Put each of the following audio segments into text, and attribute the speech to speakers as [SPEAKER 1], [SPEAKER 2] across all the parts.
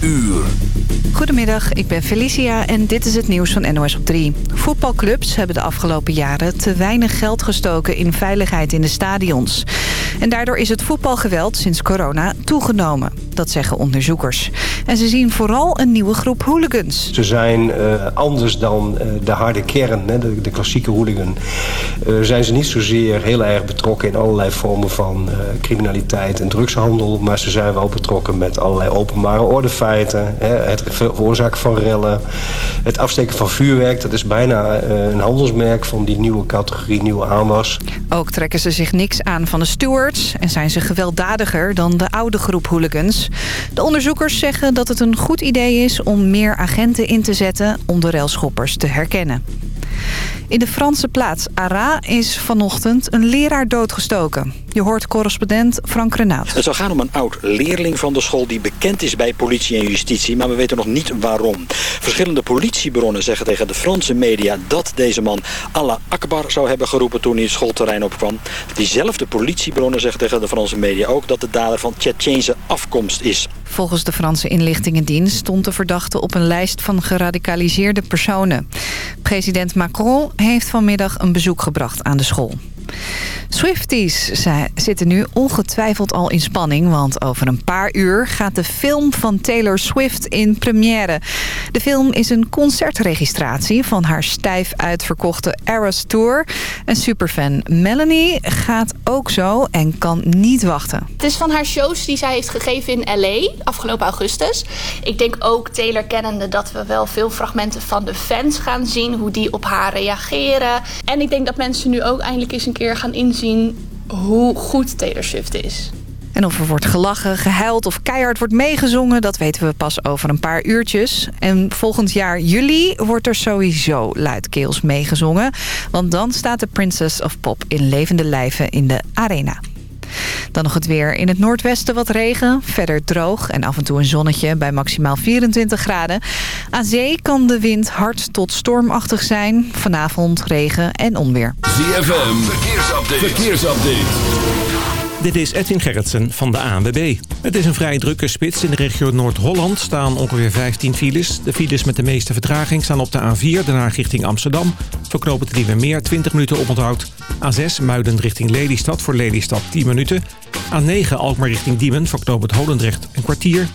[SPEAKER 1] uur.
[SPEAKER 2] Goedemiddag, ik ben Felicia en dit is het nieuws van NOS op 3. Voetbalclubs hebben de afgelopen jaren te weinig geld gestoken in veiligheid in de stadions. En daardoor is het voetbalgeweld sinds corona toegenomen. Dat zeggen onderzoekers. En ze zien vooral een nieuwe groep hooligans.
[SPEAKER 3] Ze zijn uh, anders dan uh, de harde kern, hè, de, de, klassieke hooligan. Uh, zijn ze niet zozeer heel erg betrokken in allerlei vormen van criminaliteit en drugshandel. Maar ze zijn wel betrokken met allerlei openbare ordefeiten. Het veroorzaken van rellen. Het afsteken van vuurwerk. Dat is bijna een handelsmerk van die nieuwe categorie, nieuwe aanwas.
[SPEAKER 2] Ook trekken ze zich niks aan van de stewards. En zijn ze gewelddadiger dan de oude groep hooligans. De onderzoekers zeggen dat het een goed idee is om meer agenten in te zetten om de railschoppers te herkennen. In de Franse plaats Arras is vanochtend een leraar doodgestoken. Je hoort correspondent Frank Renaud.
[SPEAKER 4] Het zou gaan om een oud leerling van de school die bekend is bij politie en justitie, maar we weten nog niet waarom. Verschillende politiebronnen zeggen tegen de Franse media dat deze man Allah Akbar zou hebben geroepen toen hij het schoolterrein opkwam. Diezelfde politiebronnen zeggen tegen de Franse media ook dat de dader van Tsjetsjense afkomst is.
[SPEAKER 2] Volgens de Franse inlichtingendienst stond de verdachte op een lijst van geradicaliseerde personen. President Macron heeft vanmiddag een bezoek gebracht aan de school. Swifties zitten nu ongetwijfeld al in spanning... want over een paar uur gaat de film van Taylor Swift in première. De film is een concertregistratie van haar stijf uitverkochte Eras Tour. En superfan Melanie gaat ook zo en kan niet wachten.
[SPEAKER 5] Het is van haar shows die zij heeft gegeven in L.A. afgelopen augustus. Ik denk ook Taylor kennende dat we wel veel fragmenten van de fans gaan zien... hoe die op haar reageren. En ik denk dat mensen nu ook eindelijk eens een keer gaan inzien hoe goed Taylor Swift is.
[SPEAKER 2] En of er wordt gelachen, gehuild of keihard wordt meegezongen... dat weten we pas over een paar uurtjes. En volgend jaar juli wordt er sowieso luidkeels meegezongen. Want dan staat de Princess of Pop in levende lijven in de arena. Dan nog het weer. In het noordwesten wat regen. Verder droog en af en toe een zonnetje bij maximaal 24 graden. Aan zee kan de wind hard tot stormachtig zijn. Vanavond regen en onweer.
[SPEAKER 1] ZFM, verkeersupdate. verkeersupdate.
[SPEAKER 6] Dit is Edwin Gerritsen van de ANWB. Het is een vrij drukke spits. In de regio Noord-Holland staan ongeveer 15 files. De files met de meeste vertraging staan op de A4, daarna richting Amsterdam. Verknopen het Nieuwe Meer 20 minuten oponthoud. A6 Muiden richting Lelystad voor Lelystad 10 minuten. A9 Alkmaar richting Diemen voor Holendrecht een kwartier.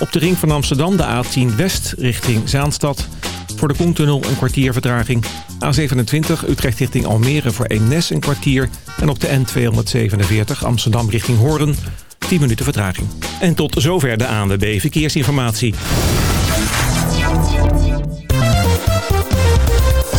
[SPEAKER 6] Op de ring van Amsterdam de A10 West richting Zaanstad. Voor de Koentunnel een kwartier vertraging. A27 Utrecht richting Almere voor Eemnes een kwartier. En op de N247 Amsterdam richting Hoorn 10 minuten vertraging. En tot zover de ANWB Verkeersinformatie.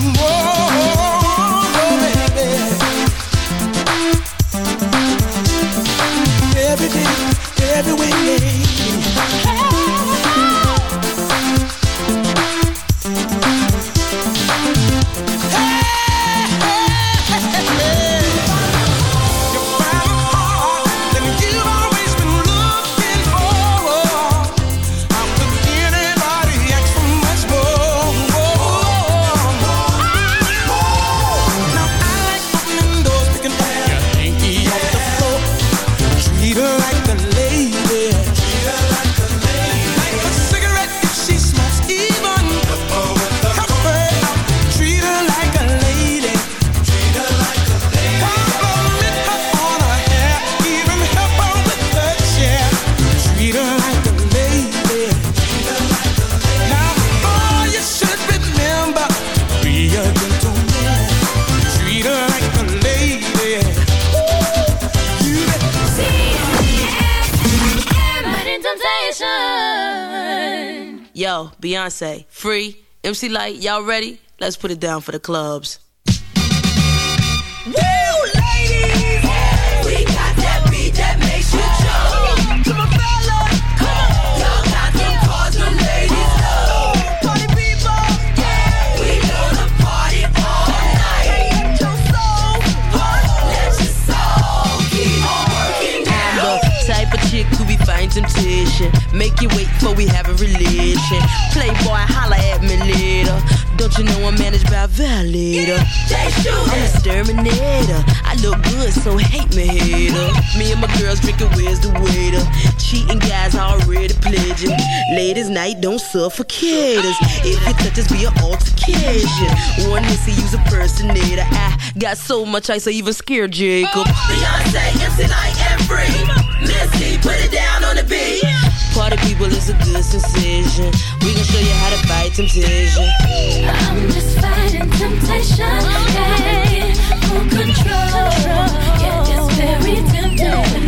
[SPEAKER 7] Whoa. Light, y'all ready? Let's put it down for the clubs. Make you wait for we have a relation. Playboy, holla at me later. Don't you know I'm managed by a violator? I'm a exterminator. I look good, so hate me, hater. Me and my girls drinking, where's the waiter? Cheating guys already pledging. Ladies' night, don't suffocate us. If you touch us, be an altercation. One missy, use a personator. I got so much ice, I even scared Jacob.
[SPEAKER 8] Beyonce, MC Light, and Free. Missy, put it down on the beat.
[SPEAKER 7] Party people is a good sensation. We gon' show you how to fight temptation.
[SPEAKER 8] I'm just fighting temptation. Get full control. Yeah, it's very tempting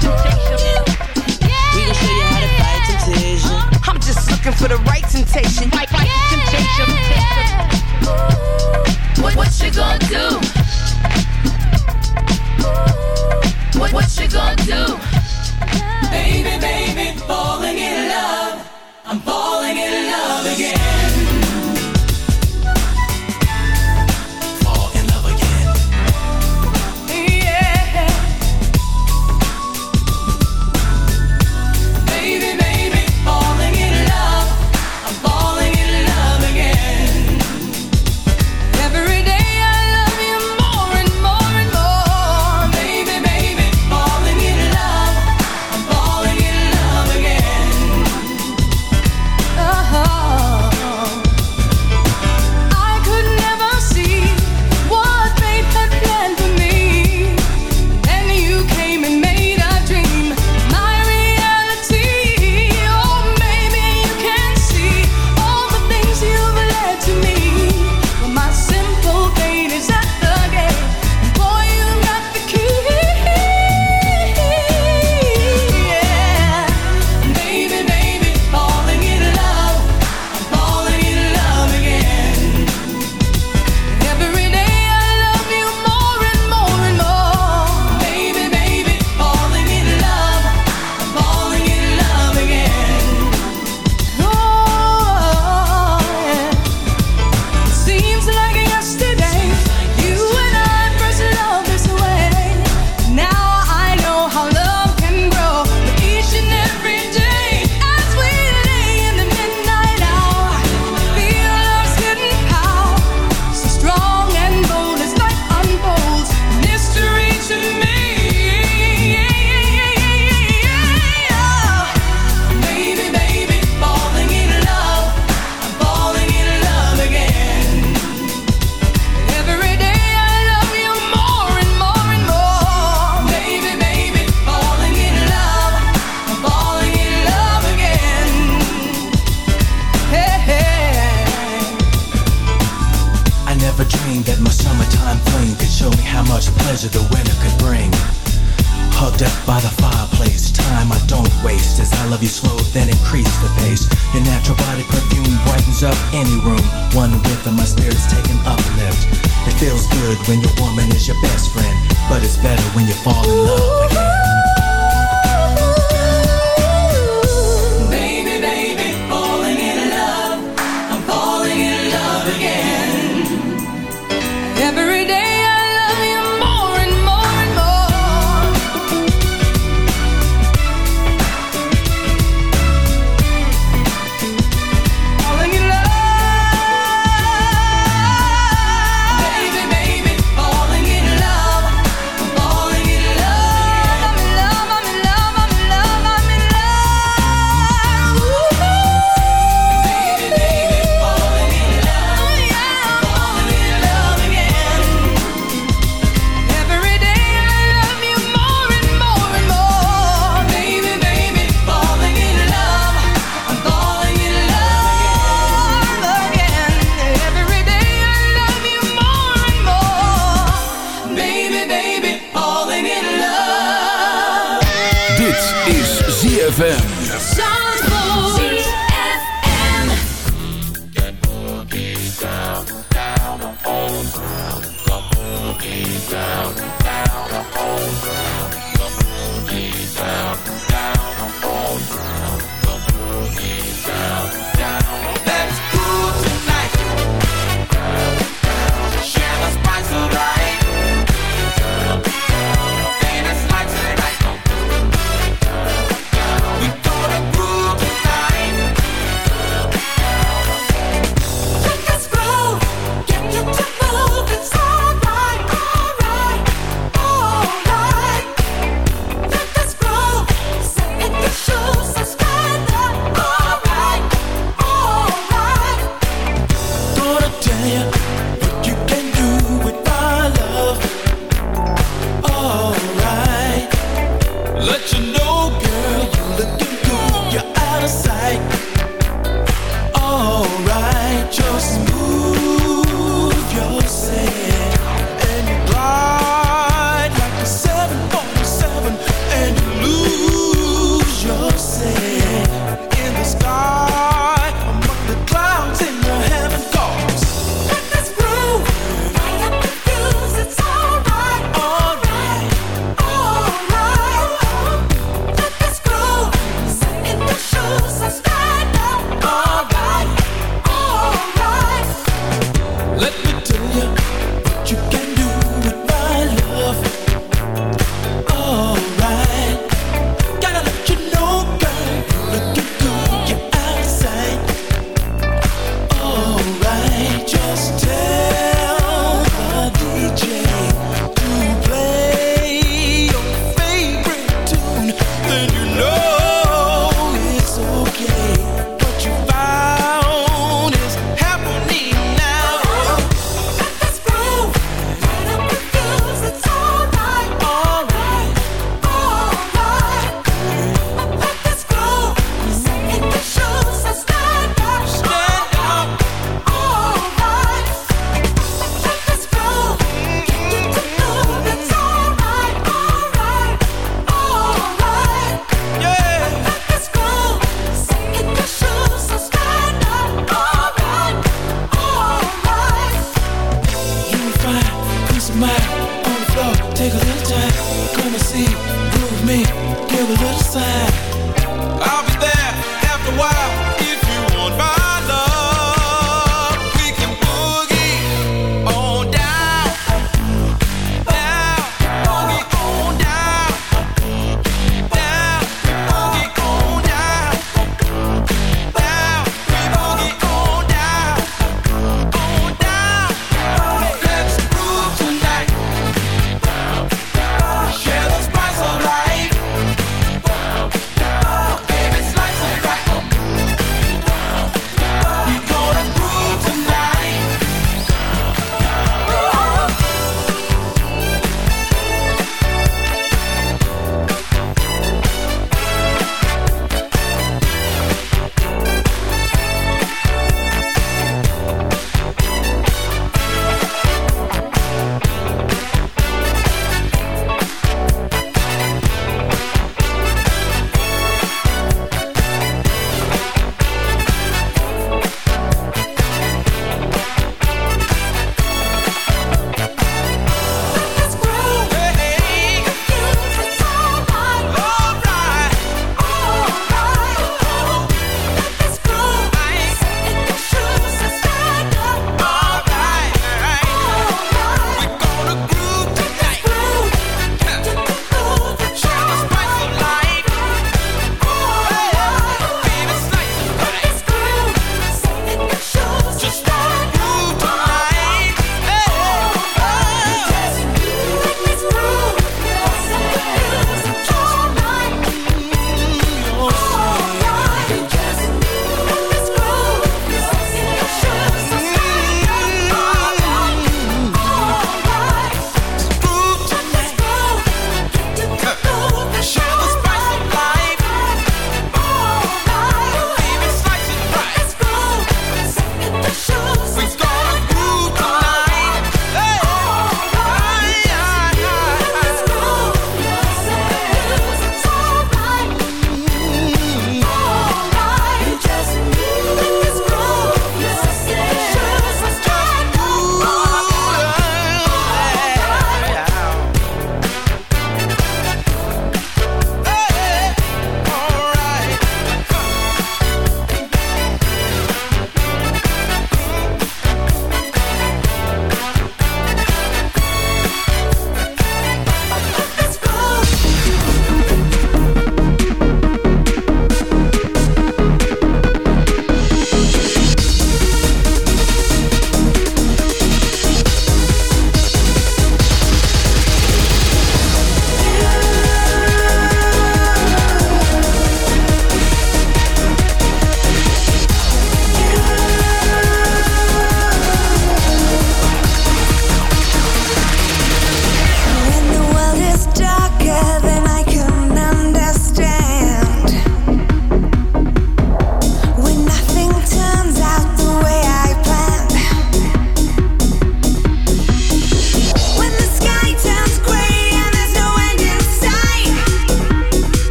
[SPEAKER 7] temptation. We gon' show you how to fight temptation. Uh-huh. I'm just looking for the right temptation. Right, right, temptation.
[SPEAKER 8] What, what you gonna do? What, what you gonna do?
[SPEAKER 9] Baby, baby, falling in love. I'm falling in love again.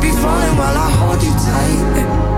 [SPEAKER 10] be falling while I hold you tight.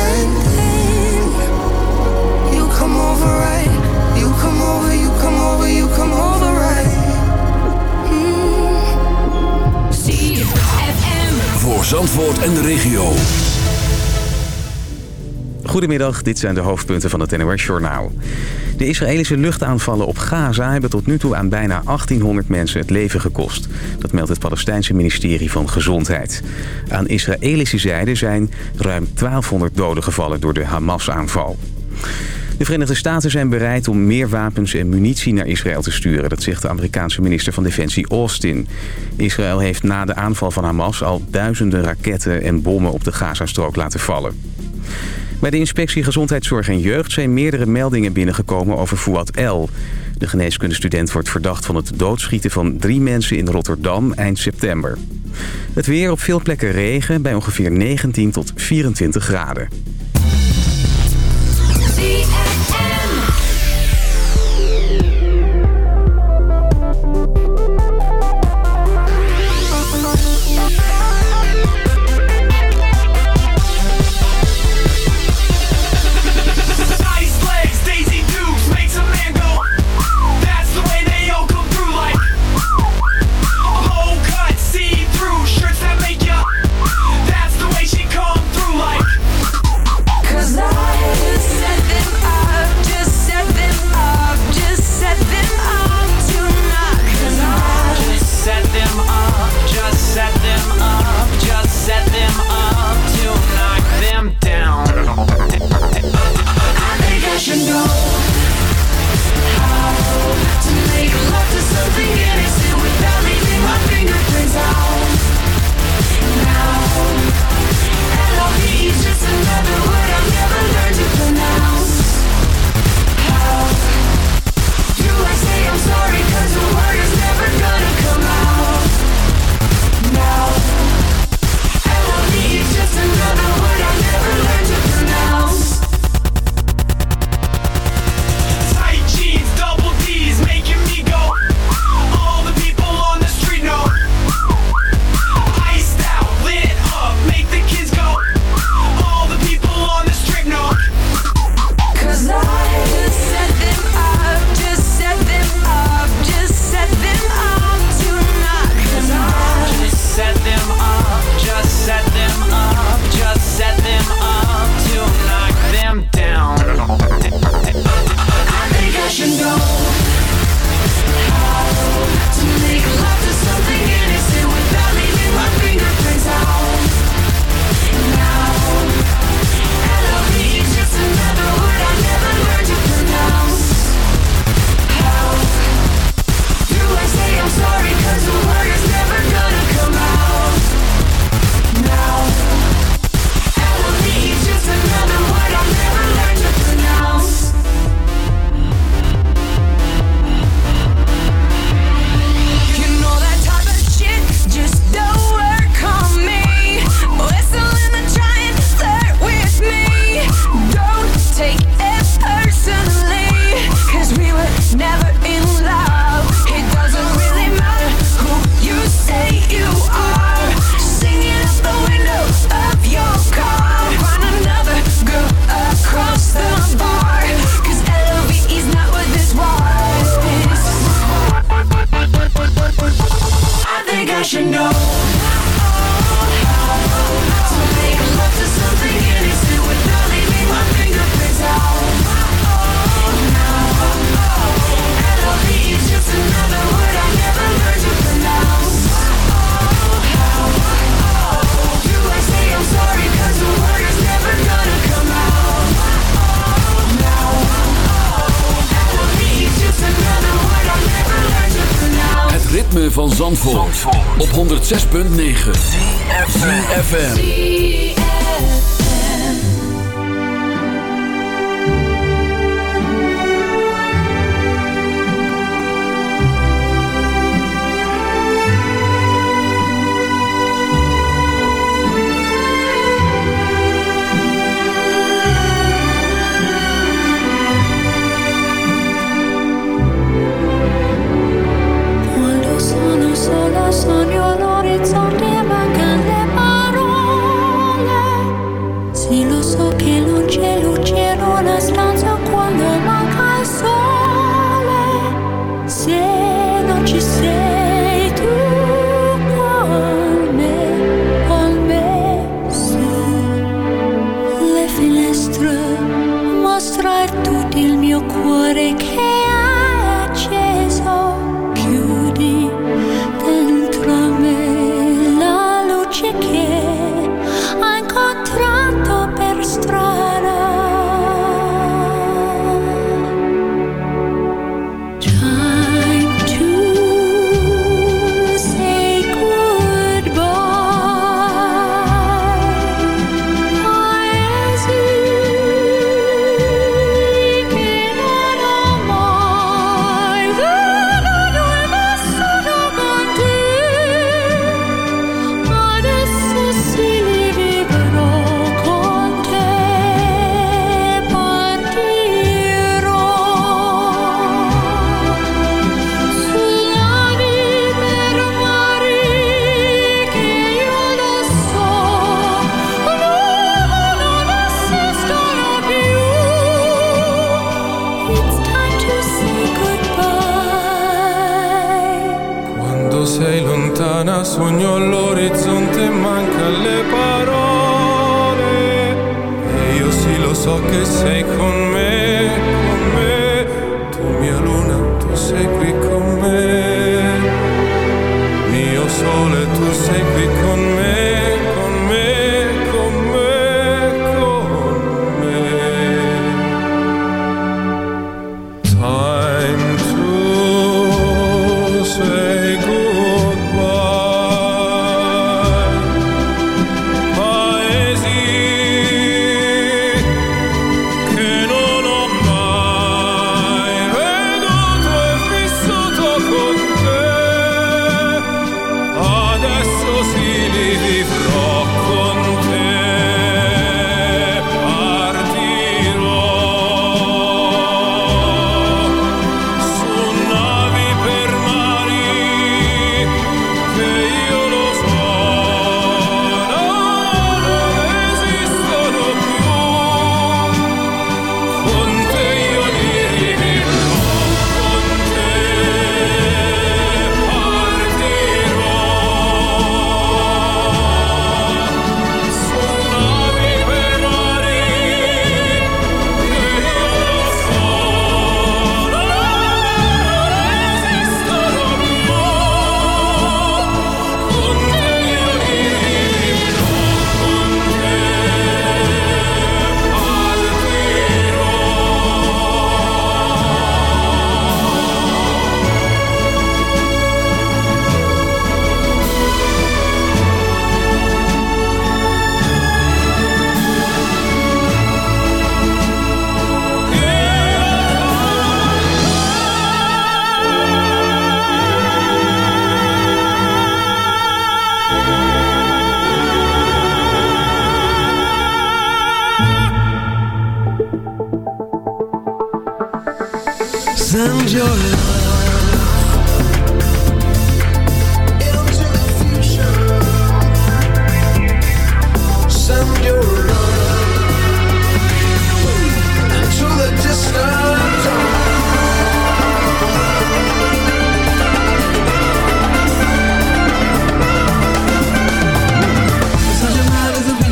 [SPEAKER 1] Zandvoort en de regio.
[SPEAKER 11] Goedemiddag, dit zijn de hoofdpunten van het NOS-journaal. De Israëlische luchtaanvallen op Gaza hebben tot nu toe aan bijna 1800 mensen het leven gekost. Dat meldt het Palestijnse ministerie van Gezondheid. Aan Israëlische zijde zijn ruim 1200 doden gevallen door de Hamas-aanval. De Verenigde Staten zijn bereid om meer wapens en munitie naar Israël te sturen. Dat zegt de Amerikaanse minister van Defensie Austin. Israël heeft na de aanval van Hamas al duizenden raketten en bommen op de Gazastrook laten vallen. Bij de inspectie Gezondheidszorg en Jeugd zijn meerdere meldingen binnengekomen over Fouad L. De geneeskundestudent wordt verdacht van het doodschieten van drie mensen in Rotterdam eind september. Het weer op veel plekken regen bij ongeveer 19 tot 24 graden.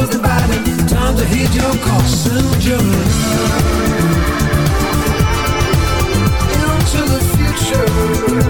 [SPEAKER 12] close the body. Time to hit your call, Send your love Into the future.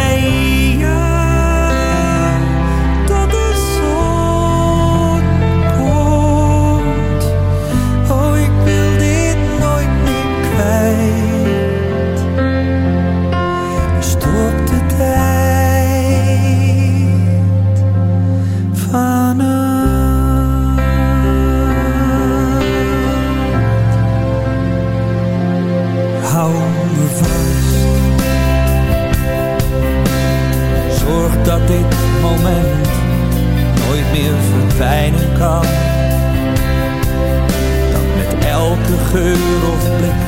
[SPEAKER 13] verdwijnen kan. Dat met elke geur of blik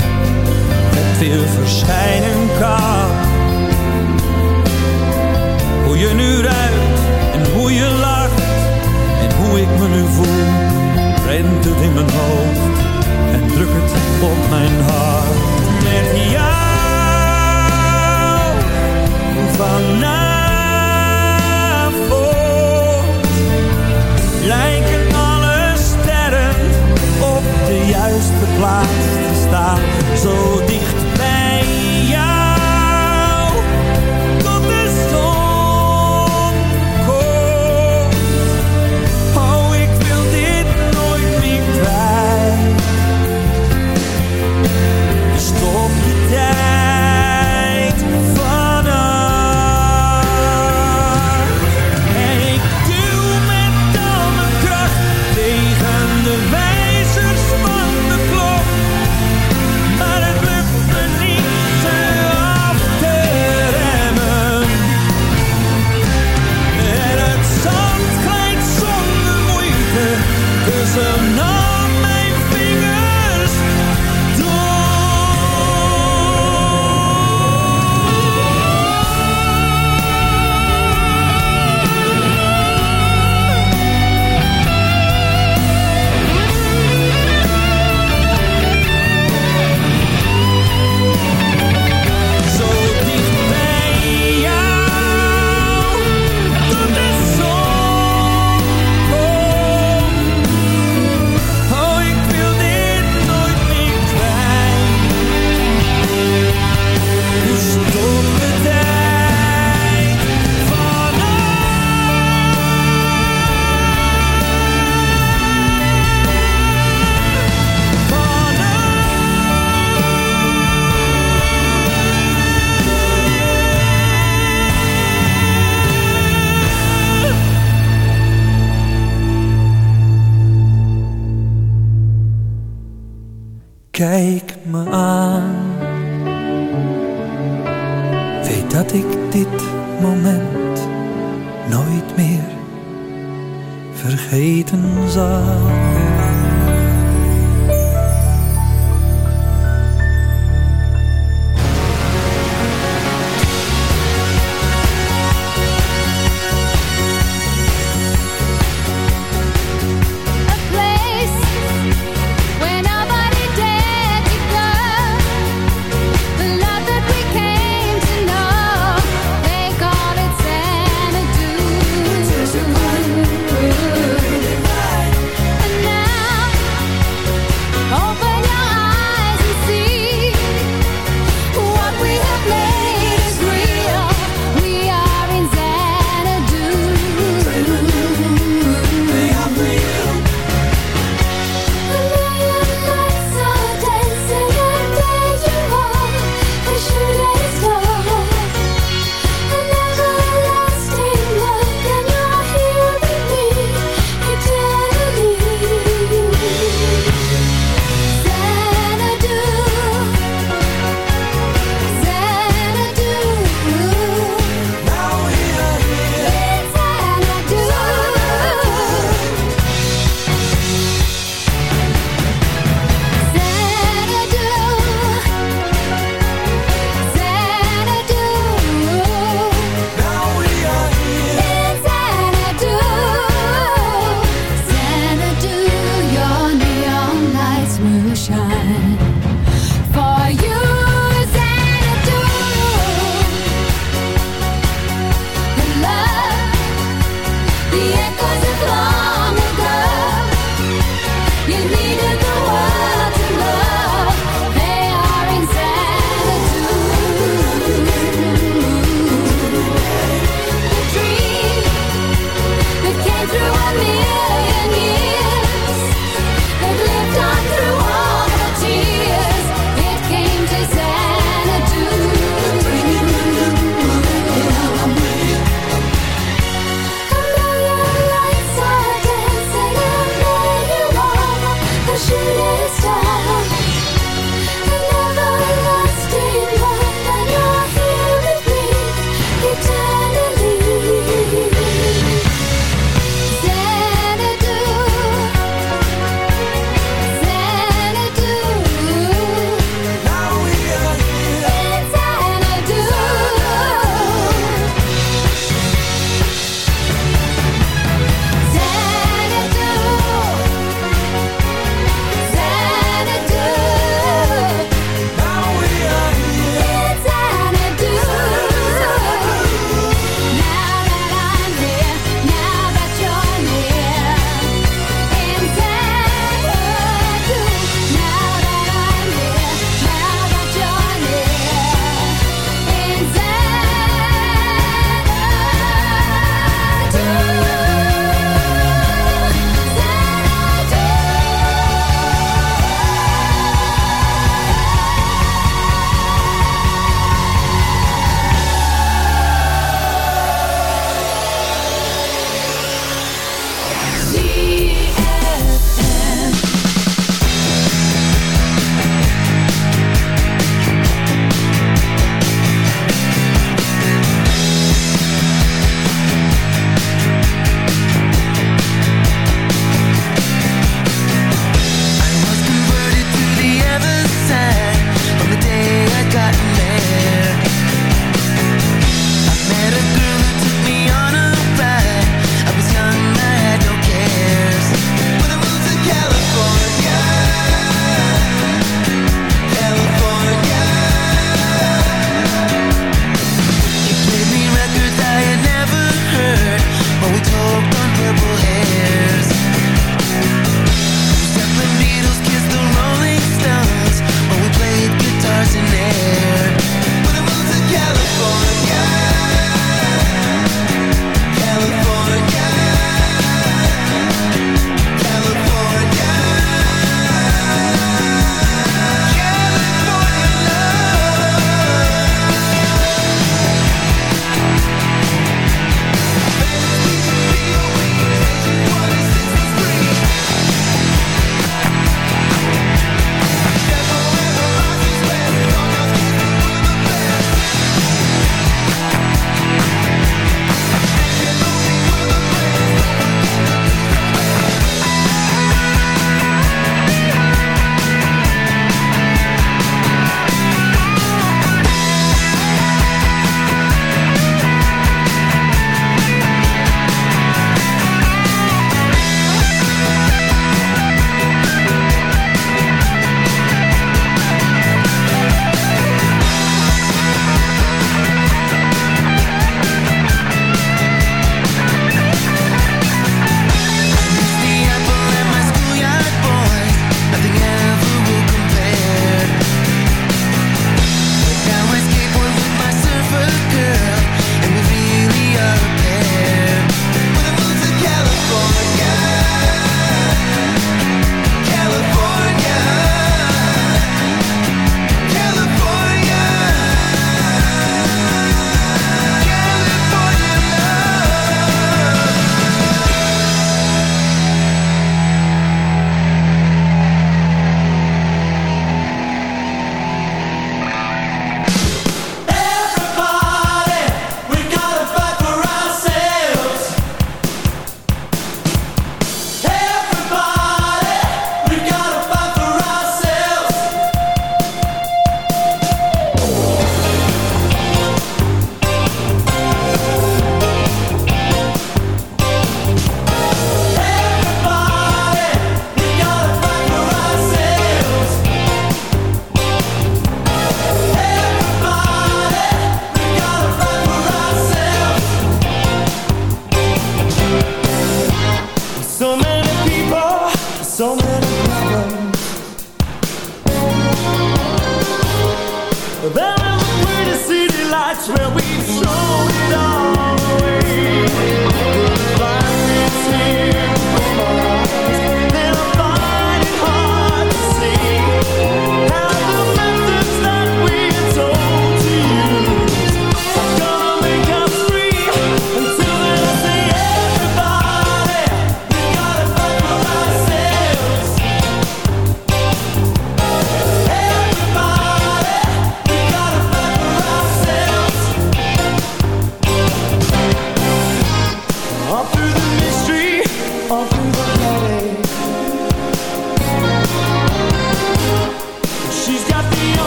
[SPEAKER 13] het weer verschijnen kan. Hoe je nu ruikt en hoe je lacht en hoe ik me nu voel, rent het in mijn hoofd en druk het op mijn hart. Met jou vanavond lijken alle sterren op de juiste plaats te staan, zo dicht bij